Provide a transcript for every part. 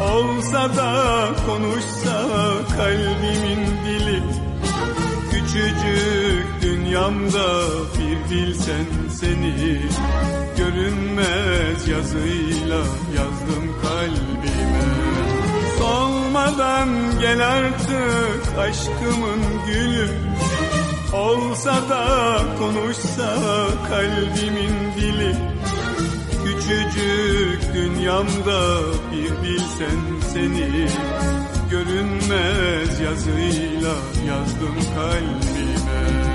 Olsa da konuşsa kalbimin dili. Küçücük dünyamda bir bilsen seni Görünmez yazıyla yazdım kalbime. Solmadan gel artık aşkımın gülü Olsa da konuşsa kalbimin dili Dünyamda bir bilsen seni Görünmez yazıyla yazdım kalbime.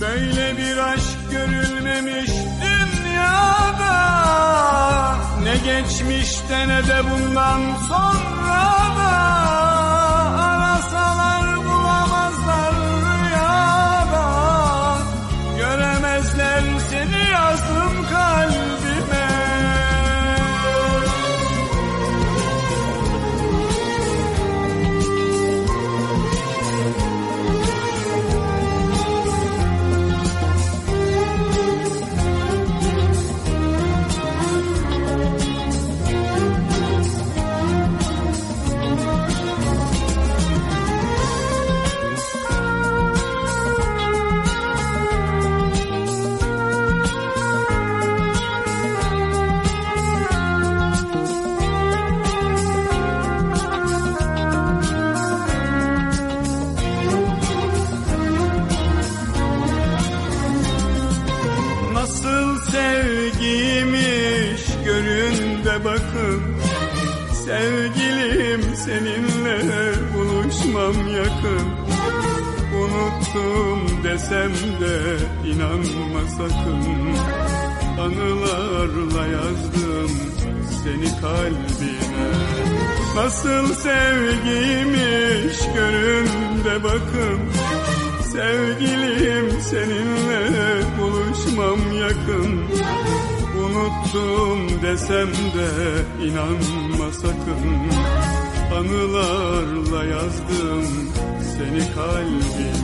Böyle bir aşk görülmemiş geçmişte ne de bundan sonra da sevgiymiş görün de bakın Sevgilim seninle buluşmam yakın. Unuttum desem de inanma sakın. Anılarla yazdım seni kalbime. Nasıl sevgiymiş görün de bakın Sevgilim seninle buluşmam yakın Unuttum desem de inanma sakın. Anılarla yazdım seni kalbime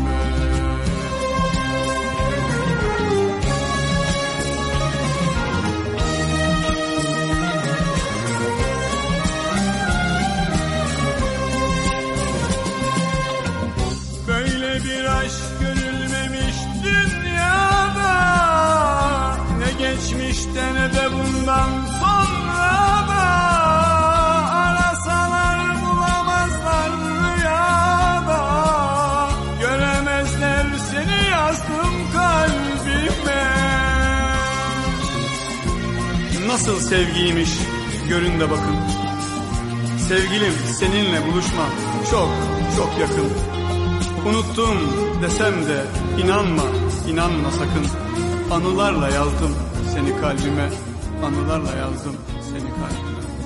Nasıl sevgiymiş görün de bakın Sevgilim seninle buluşma çok çok yakın Unuttum desem de inanma, inanma sakın. Anılarla yazdım seni kalbime, anılarla yazdım seni kalbime.